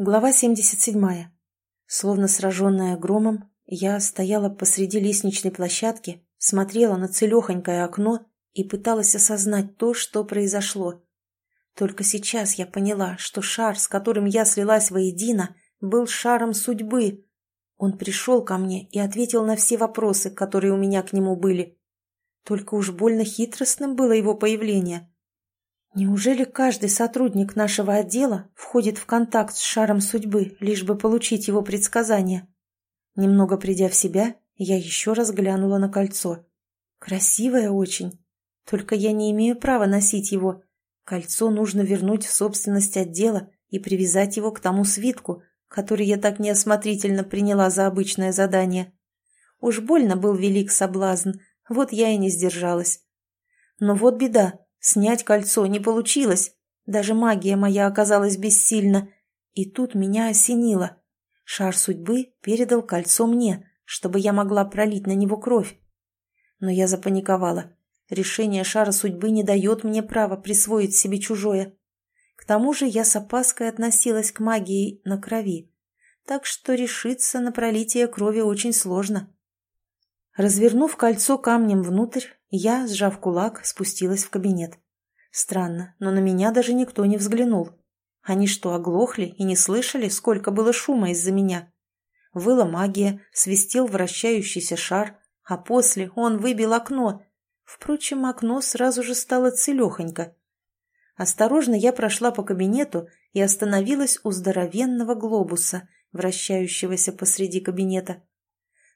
Глава 77. Словно сраженная громом, я стояла посреди лестничной площадки, смотрела на целехонькое окно и пыталась осознать то, что произошло. Только сейчас я поняла, что шар, с которым я слилась воедино, был шаром судьбы. Он пришел ко мне и ответил на все вопросы, которые у меня к нему были. Только уж больно хитростным было его появление. Неужели каждый сотрудник нашего отдела входит в контакт с шаром судьбы, лишь бы получить его предсказания? Немного придя в себя, я еще раз глянула на кольцо. Красивое очень. Только я не имею права носить его. Кольцо нужно вернуть в собственность отдела и привязать его к тому свитку, который я так неосмотрительно приняла за обычное задание. Уж больно был велик соблазн, вот я и не сдержалась. Но вот беда. Снять кольцо не получилось. Даже магия моя оказалась бессильна. И тут меня осенило. Шар судьбы передал кольцо мне, чтобы я могла пролить на него кровь. Но я запаниковала. Решение шара судьбы не дает мне права присвоить себе чужое. К тому же я с опаской относилась к магии на крови, так что решиться на пролитие крови очень сложно. Развернув кольцо камнем внутрь, я, сжав кулак, спустилась в кабинет. Странно, но на меня даже никто не взглянул. Они что, оглохли и не слышали, сколько было шума из-за меня? Выла магия, свистел вращающийся шар, а после он выбил окно. Впрочем, окно сразу же стало целехонько. Осторожно я прошла по кабинету и остановилась у здоровенного глобуса, вращающегося посреди кабинета.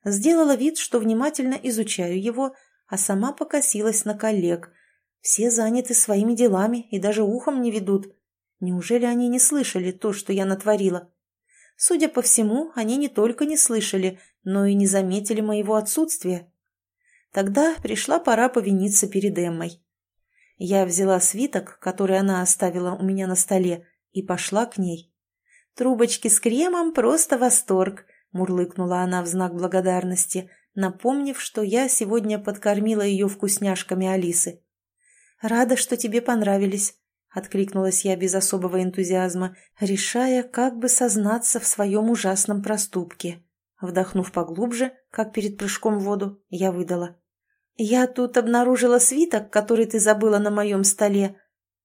Сделала вид, что внимательно изучаю его, а сама покосилась на коллег. Все заняты своими делами и даже ухом не ведут. Неужели они не слышали то, что я натворила? Судя по всему, они не только не слышали, но и не заметили моего отсутствия. Тогда пришла пора повиниться перед Эммой. Я взяла свиток, который она оставила у меня на столе, и пошла к ней. Трубочки с кремом — просто восторг, — мурлыкнула она в знак благодарности — напомнив, что я сегодня подкормила ее вкусняшками Алисы. «Рада, что тебе понравились», — откликнулась я без особого энтузиазма, решая, как бы сознаться в своем ужасном проступке. Вдохнув поглубже, как перед прыжком в воду, я выдала. «Я тут обнаружила свиток, который ты забыла на моем столе».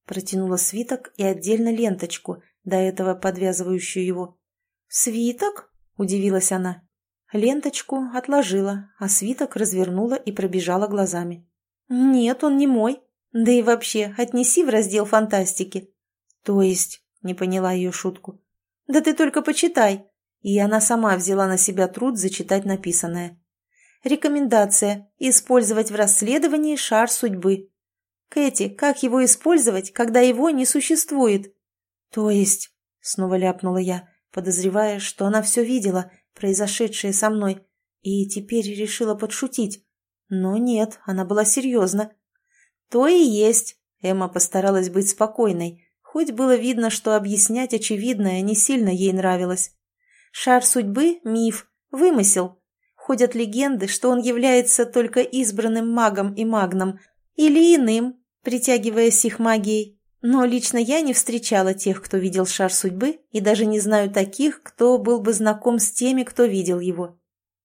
Протянула свиток и отдельно ленточку, до этого подвязывающую его. «Свиток?» — удивилась она. Ленточку отложила, а свиток развернула и пробежала глазами. «Нет, он не мой. Да и вообще, отнеси в раздел фантастики». «То есть?» — не поняла ее шутку. «Да ты только почитай». И она сама взяла на себя труд зачитать написанное. Рекомендация – использовать в расследовании шар судьбы. Кэти, как его использовать, когда его не существует? То есть, снова ляпнула я, подозревая, что она все видела произошедшее со мной, и теперь решила подшутить. Но нет, она была серьезна. «То и есть», — Эмма постаралась быть спокойной, хоть было видно, что объяснять очевидное не сильно ей нравилось. «Шар судьбы — миф, вымысел. Ходят легенды, что он является только избранным магом и магном, или иным, притягиваясь их магией. Но лично я не встречала тех, кто видел шар судьбы, и даже не знаю таких, кто был бы знаком с теми, кто видел его.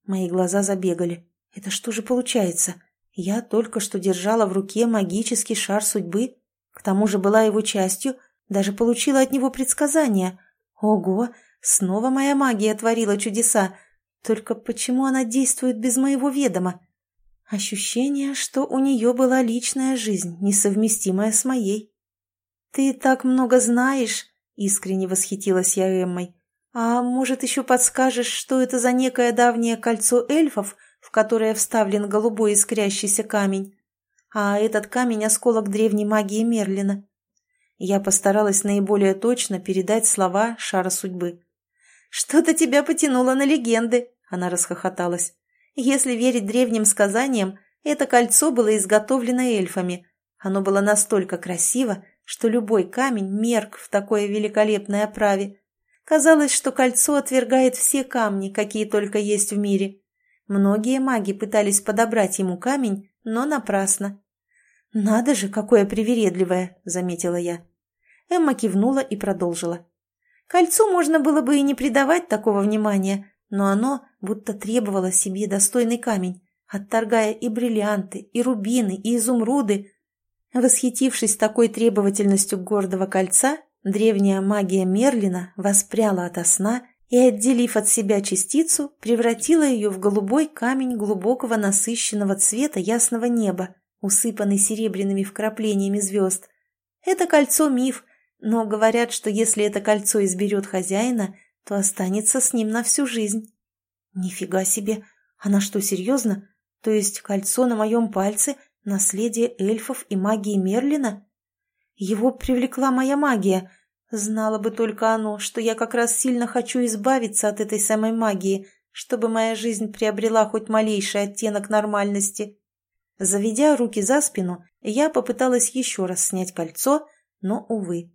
Мои глаза забегали. Это что же получается? Я только что держала в руке магический шар судьбы, к тому же была его частью, даже получила от него предсказания. Ого, снова моя магия творила чудеса. Только почему она действует без моего ведома? Ощущение, что у нее была личная жизнь, несовместимая с моей. «Ты так много знаешь!» — искренне восхитилась я Эммой. «А может, еще подскажешь, что это за некое давнее кольцо эльфов, в которое вставлен голубой искрящийся камень? А этот камень — осколок древней магии Мерлина». Я постаралась наиболее точно передать слова шара судьбы. «Что-то тебя потянуло на легенды!» — она расхохоталась. «Если верить древним сказаниям, это кольцо было изготовлено эльфами. Оно было настолько красиво, что любой камень мерк в такое великолепное оправе. Казалось, что кольцо отвергает все камни, какие только есть в мире. Многие маги пытались подобрать ему камень, но напрасно. «Надо же, какое привередливое!» — заметила я. Эмма кивнула и продолжила. Кольцу можно было бы и не придавать такого внимания, но оно будто требовало себе достойный камень, отторгая и бриллианты, и рубины, и изумруды. Восхитившись такой требовательностью гордого кольца, древняя магия Мерлина воспряла ото сна и, отделив от себя частицу, превратила ее в голубой камень глубокого насыщенного цвета ясного неба, усыпанный серебряными вкраплениями звезд. Это кольцо – миф, но говорят, что если это кольцо изберет хозяина, то останется с ним на всю жизнь. Нифига себе! Она что, серьезно? То есть кольцо на моем пальце – наследие эльфов и магии Мерлина? Его привлекла моя магия. Знала бы только оно, что я как раз сильно хочу избавиться от этой самой магии, чтобы моя жизнь приобрела хоть малейший оттенок нормальности. Заведя руки за спину, я попыталась еще раз снять кольцо, но, увы.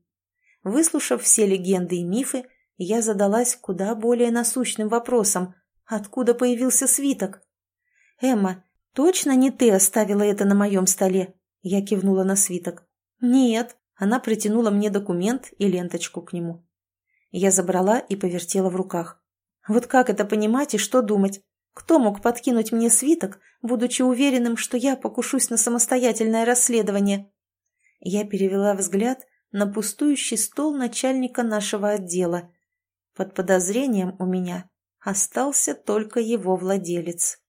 Выслушав все легенды и мифы, я задалась куда более насущным вопросом. Откуда появился свиток? «Эмма, точно не ты оставила это на моем столе?» Я кивнула на свиток. «Нет». Она протянула мне документ и ленточку к нему. Я забрала и повертела в руках. Вот как это понимать и что думать? Кто мог подкинуть мне свиток, будучи уверенным, что я покушусь на самостоятельное расследование? Я перевела взгляд на пустующий стол начальника нашего отдела. Под подозрением у меня остался только его владелец.